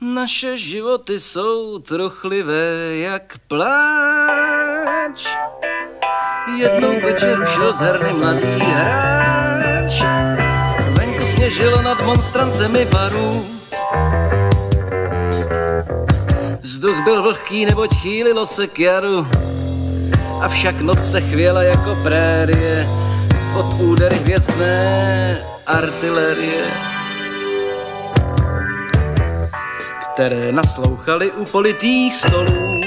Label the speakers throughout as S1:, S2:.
S1: Naše životy jsou trochlivé jak pláč. Jednou večer šel z herny mladý hráč. Venku sněžilo nad monstrancemi barů. Vzduch byl vlhký, neboť chýlilo se k jaru. Avšak noc se chvěla jako prérie od údery hvězdné artilerie. Které naslouchali u politých stolů.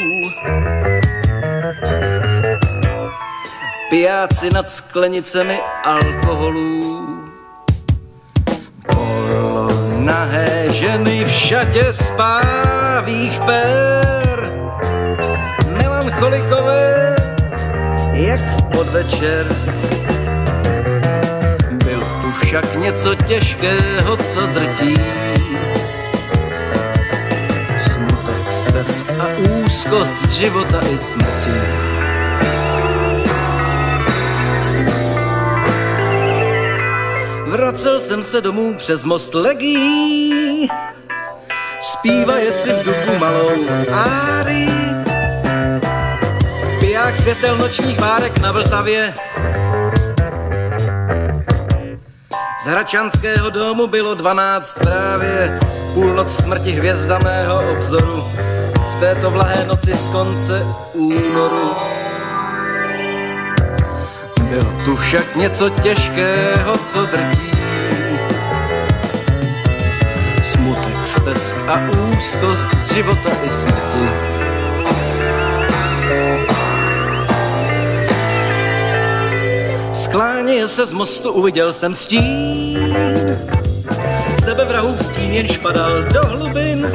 S1: Pijáci nad sklenicemi alkoholů. Polonahé ženy v šatě spávých pér. Melancholikové, jak v podvečer. Byl tu však něco těžkého, co drtí stesk a úzkost z života i smrti. Vracel jsem se domů přes most legí, zpívaje si v duchu malou áry. Piják světel nočních bárek na Vltavě, z Hračanského domu bylo dvanáct právě, půlnoc smrti hvězda mého obzoru této vlahé noci z konce únoru. Bylo tu však něco těžkého, co drtí. Smutek, stesk a úzkost z života i smrti. Skláně se z mostu uviděl jsem stín, v stín jenž padal do hlubin,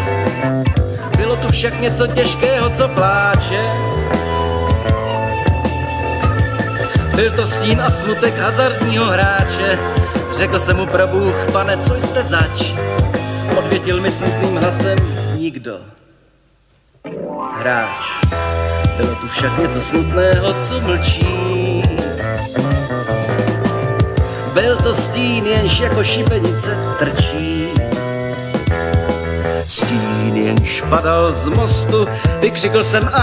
S1: bylo tu však něco těžkého, co pláče. Byl to stín a smutek hazardního hráče. Řekl jsem mu pro Bůh, pane, co jste zač? Odvětil mi smutným hlasem, nikdo. Hráč. Bylo tu však něco smutného, co mlčí. Byl to stín, jenž jako šibenice trčí stín jenž padal z mostu, vykřikl jsem ach,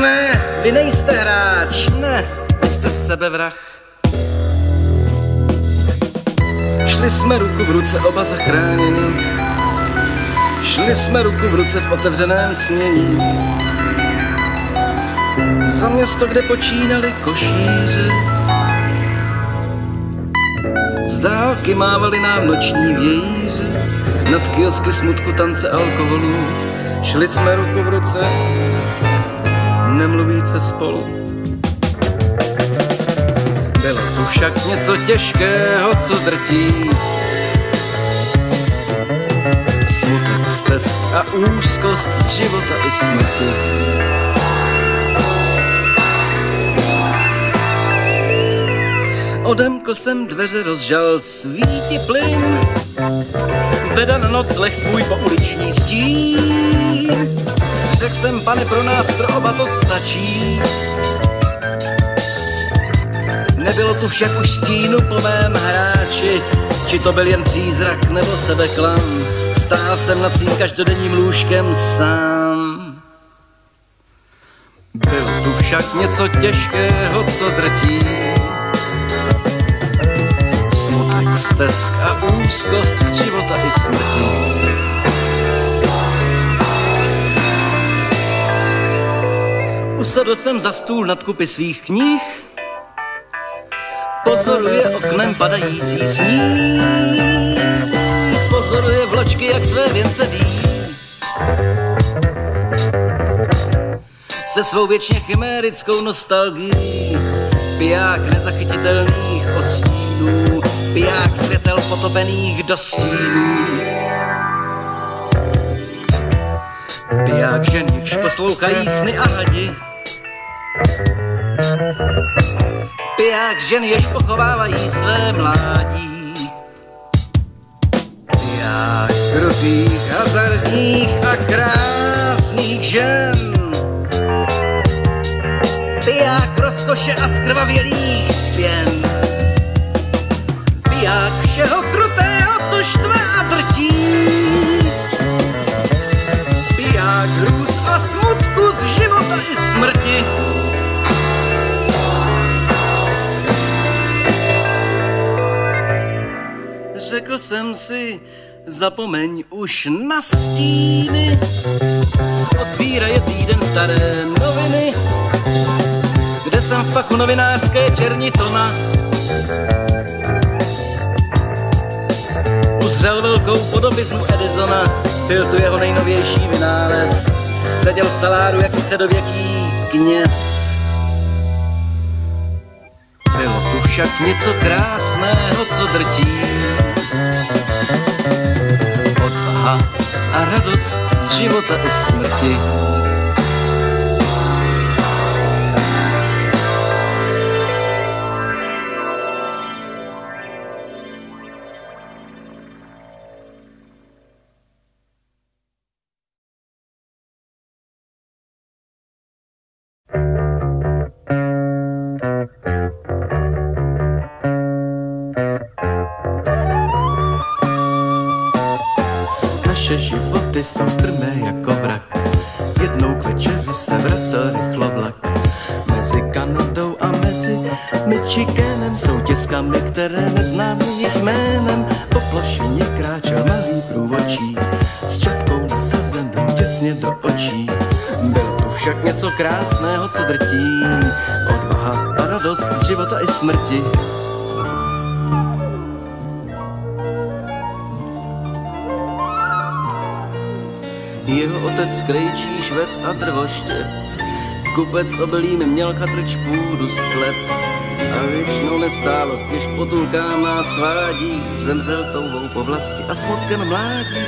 S1: ne, vy nejste hráč, ne, vy jste sebevrah. Šli jsme ruku v ruce oba zachráněni, šli jsme ruku v ruce v otevřeném snění. Za město, kde počínali košíři, z dálky mávali nám noční vějíři nad kiosky smutku tance alkoholu. Šli jsme ruku v ruce, nemluvíce spolu. Bylo tu však něco těžkého, co drtí. Smutek, stesk a úzkost z života i smrti. Odemkl jsem dveře, rozžal svíti plyn veda na nocleh svůj pouliční stín. Řekl jsem, pane, pro nás, pro oba to stačí. Nebylo tu však už stínu po mém hráči, či to byl jen přízrak nebo sebeklam. Stál jsem nad svým každodenním lůžkem sám. Bylo tu však něco těžkého, co drtí stesk a úzkost z života i smrti. Usedl jsem za stůl nad kupy svých knih, pozoruje oknem padající sníh, pozoruje vločky, jak své věnce ví. Se svou věčně chimérickou nostalgií, piják nezachytitelných odstínů, piják světel potopených do stínů. Piják žen, jichž poslouchají sny a hadi. Piják žen, jež pochovávají své mládí. Piják krutých, hazardních a krásných žen. Piják rozkoše a skrvavělých pěn jak všeho krutého, co štve a drtí. Piják hrůz a smutku z života i smrti. Řekl jsem si, zapomeň už na stíny. Otvírá je týden staré noviny, kde jsem v fachu novinářské černitona. tona. Uzřel velkou podobizmu Edisona, byl tu jeho nejnovější vynález. Seděl v taláru jak středověký kněz. Bylo tu však něco krásného, co drtí. Odvaha a radost z života i smrti.
S2: Průvočí s čapkou nasazenou těsně do očí. Bylo tu však něco krásného, co drtí. Odvaha a radost z života i smrti.
S1: Jeho otec krejčí, švec a drvoště. Kupec obilím měl chatrč půdu sklep. A věčnou nestálost, jež k potulkám nás svádí, zemřel touhou po vlasti a smutkem mládí.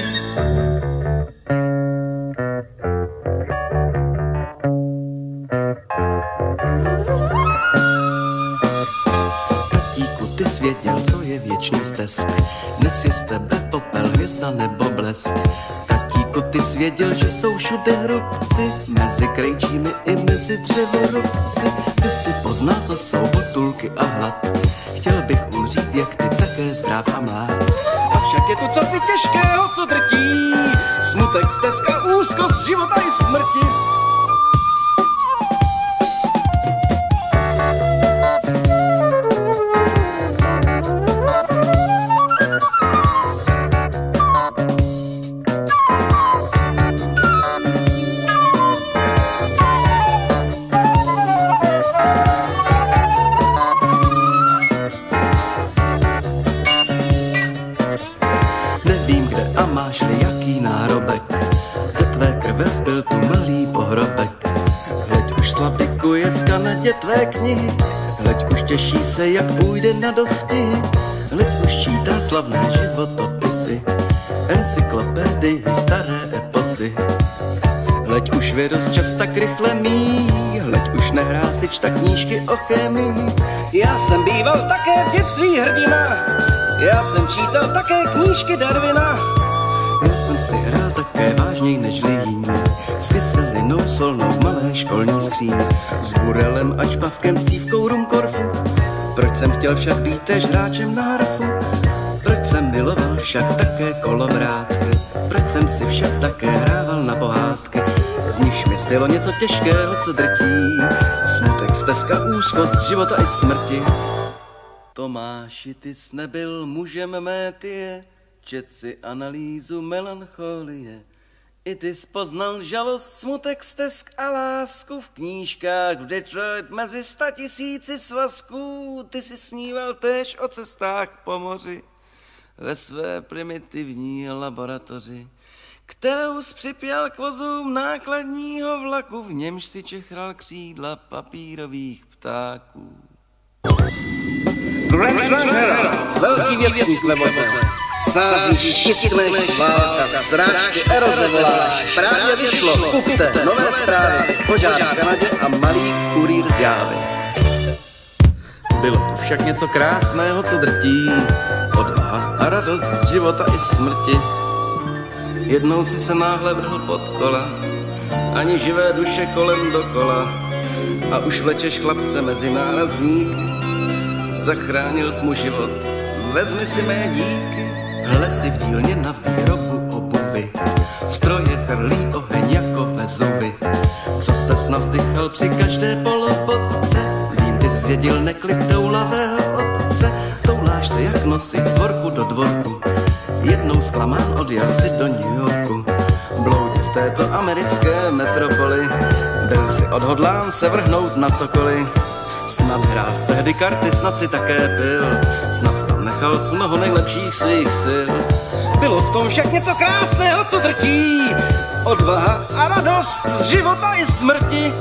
S2: Tatíku, ty svěděl, co je věčný stesk. Dnes je z tebe popel, hvězda nebo blesk. Tatíku, ty svěděl, že jsou všude hrobci, mezi krejčími i mezi dřevorubci. Ty si poznal, co jsou potulky a hlad. Chtěl bych umřít, jak ty, také zdrav a mlád.
S1: Avšak je tu cosi těžkého, co drtí. Smutek, stezka, úzkost života i smrti.
S2: Tvé knihy, hleď už těší se, jak půjde na dostihy, hleď už čítá slavné životopisy, encyklopedii, staré eposy. Hleď už vědost čas tak rychle míjí, hleď už nehrá si čta knížky o chemii.
S1: Já jsem býval také v dětství hrdina. Já jsem čítal také knížky Darwina.
S2: Jsem si hrál také vážněj než jiní S kyselinou solnou v malé školní skříni S burelem a čpavkem, stívkou rumkorfu Proč jsem chtěl však být též hráčem na harfu? Proč jsem miloval však také kolovrátky? Proč jsem si však také hrával na pohádky? Z nichž mi zbylo něco těžkého, co drtí Smutek, stezka, úzkost, života i smrti Tomáši, ty jsi nebyl mužem métie, čet si analýzu melancholie. I ty jsi poznal žalost, smutek, stesk a lásku v knížkách v Detroit mezi sta tisíci svazků. Ty jsi sníval též o cestách po moři ve své primitivní laboratoři, kterou jsi připěl k vozům nákladního vlaku, v němž si čechral křídla papírových ptáků.
S1: Grand Trunk Herald, velký věstník ve. Sázíš, tiskneš, válka, eroze voláš. Právě vyšlo, kupte, nové zprávy, požár v Kanadě a malý kurýr z Jávy.
S2: Bylo tu však něco krásného, co drtí, odvaha a radost života i smrti.
S1: Jednou si se náhle vrhl pod kola, ani živé duše kolem dokola. A už vlečeš chlapce mezi nárazníky, zachránil jsi mu život, vezmi si mé díky.
S2: Hle si v dílně na výrobu obuvy, stroje chrlí oheň jako vezuvy. Co se snad vzdychal při každé polopotce, vím, ty zvěděl neklid toulavého otce. Touláš se jak nosí z dvorku do dvorku, Jednou zklamán odjel si do New Yorku. Bloudě v této americké metropoli. Byl si odhodlán se vrhnout na cokoliv. Snad hrál z tehdy karty, snad si také byl. Snad tam nechal mnoho nejlepších svých sil. Bylo v tom však něco krásného, co drtí. Odvaha a radost z života i smrti.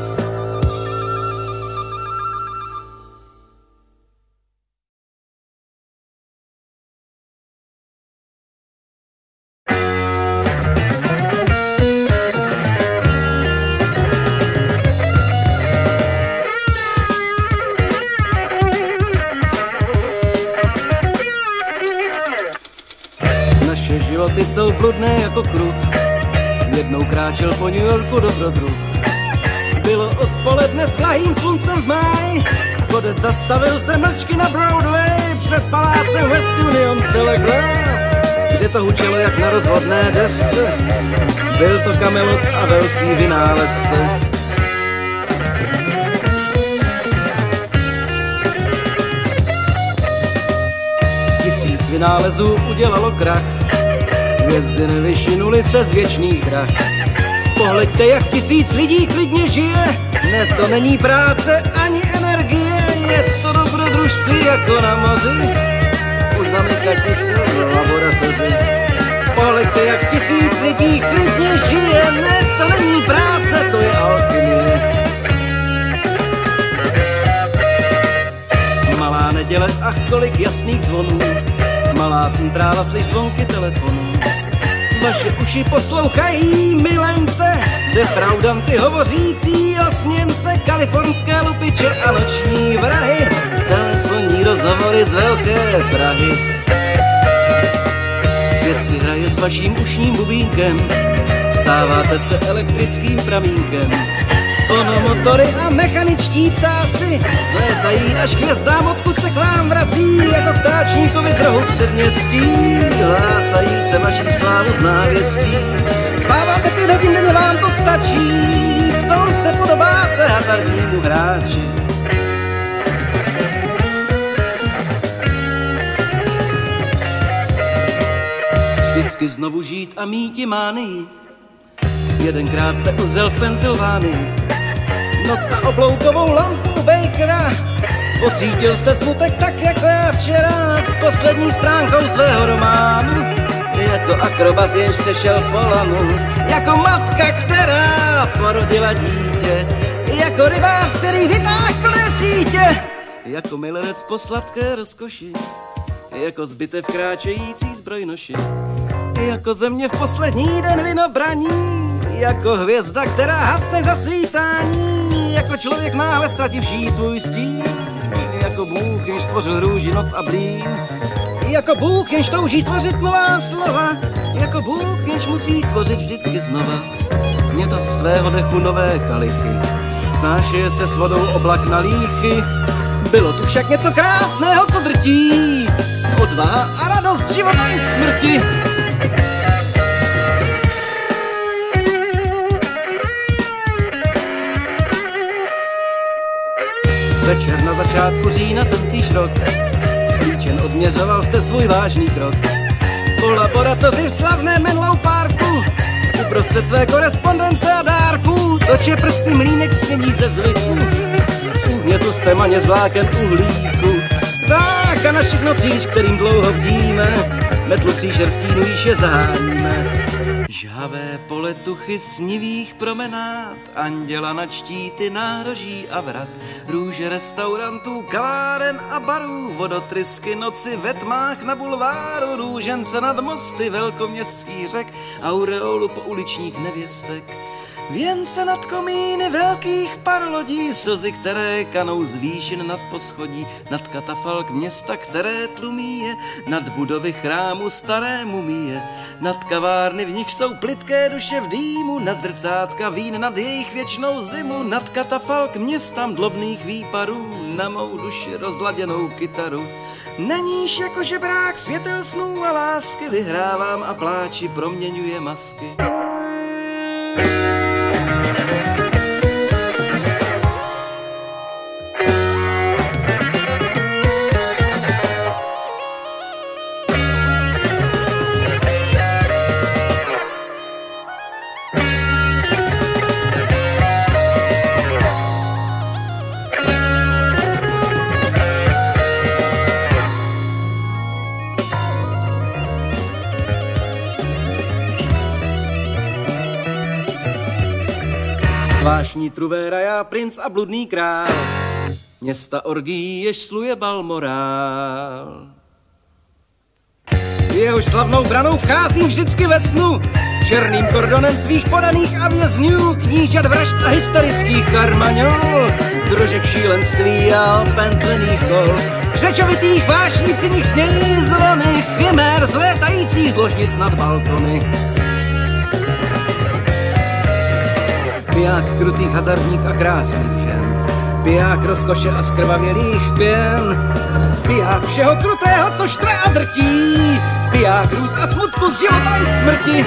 S1: Životy jsou bludné jako kruh. Jednou kráčel po New Yorku dobrodruh. Bylo odpoledne s vlahým sluncem v máji. Chodec zastavil se mlčky na Broadway před palácem West Union Telegraph, kde to hučelo jak na rozvodné desce. Byl to kamelot a velký vynálezce. Tisíc vynálezů udělalo krach Hvězdy nevyšinuly se z věčných drah. Pohleďte, jak tisíc lidí klidně žije. Ne, to není práce ani energie, je to dobrodružství jako na moři. U se v laboratoři. Pohleďte, jak tisíc lidí klidně žije. Ne, to není práce, to je alchymie. Malá neděle, ach kolik jasných zvonů. Malá centrála, slyš zvonky telefonu vaše uši poslouchají milence, defraudanty hovořící o směnce, kalifornské lupiče a noční vrahy, telefonní rozhovory z velké Prahy. Svět si hraje s vaším ušním bubínkem, stáváte se elektrickým pramínkem. Motory a mechaničtí ptáci zlétají až k hvězdám, odkud se k vám vrací, jako ptáčníkovi z rohu předměstí. Hlásajíce vaší slávu z návěstí. Spáváte pět hodin denně, vám to stačí, v tom se podobáte hazardnímu hráči. Vždycky znovu žít a mít mány. Jedenkrát jste uzřel v Pensylvánii, noc a obloukovou lampu Bakera. Pocítil jste smutek tak jako já včera nad poslední stránkou svého románu. Jako akrobat, jež přešel po lanu, jako matka, která porodila dítě, jako rybář, který vytáhl sítě, jako milenec po sladké rozkoši, jako zbytev kráčející zbrojnoši, jako země v poslední den vinobraní, jako hvězda, která hasne za svítání, jako člověk náhle ztrativší svůj stín, jako Bůh, jenž stvořil růži, noc a blín, jako Bůh, jenž touží tvořit nová slova, jako Bůh, jenž musí tvořit vždycky znova. Mě to svého dechu nové kalichy, snášeje se s vodou oblak na líchy, bylo tu však něco krásného, co drtí, odvaha a radost života i smrti. Večer na začátku října tentýž rok. Sklíčen odměřoval jste svůj vážný krok. Po laboratoři v slavném Menlo Parku Uprostřed své korespondence a dárků Toče prsty mlínek snění ze zvyku. Uhnětl jste maně z vláken uhlíku Tak a našich nocí, s kterým dlouho bdíme. Metlu příšerský nůjíš je zaháníme Žhavé poletuchy snivých promenád, anděla na čtíty nároží a vrat, růže restaurantů, kaváren a barů, vodotrysky noci ve tmách na bulváru, růžence nad mosty velkoměstských řek, aureolu po uličních nevěstek. Věnce nad komíny velkých parlodí, slzy, které kanou z výšin nad poschodí, nad katafalk města, které tlumí je, nad budovy chrámu staré mumie, nad kavárny, v nich jsou plitké duše v dýmu, nad zrcátka vín, nad jejich věčnou zimu, nad katafalk města dlobných výparů, na mou duši rozladěnou kytaru. Neníš jako žebrák světel snů a lásky, vyhrávám a pláči proměňuje masky.
S2: Vášní truvéra, já princ a bludný král, města orgí, jež sluje balmorál. Jehož slavnou branou vcházím vždycky ve snu, černým kordonem svých podaných a vězňů, knížat vražd a historických karmaňol, drožek šílenství a opentlených kol, řečovitých vášní při nich snějí zvony, chimér zlétající z ložnic nad balkony. Piják krutých, hazardních a krásných žen, piják rozkoše a skrvavělých pěn, piják všeho krutého, co štve a drtí, piják růz a smutku z života i smrti.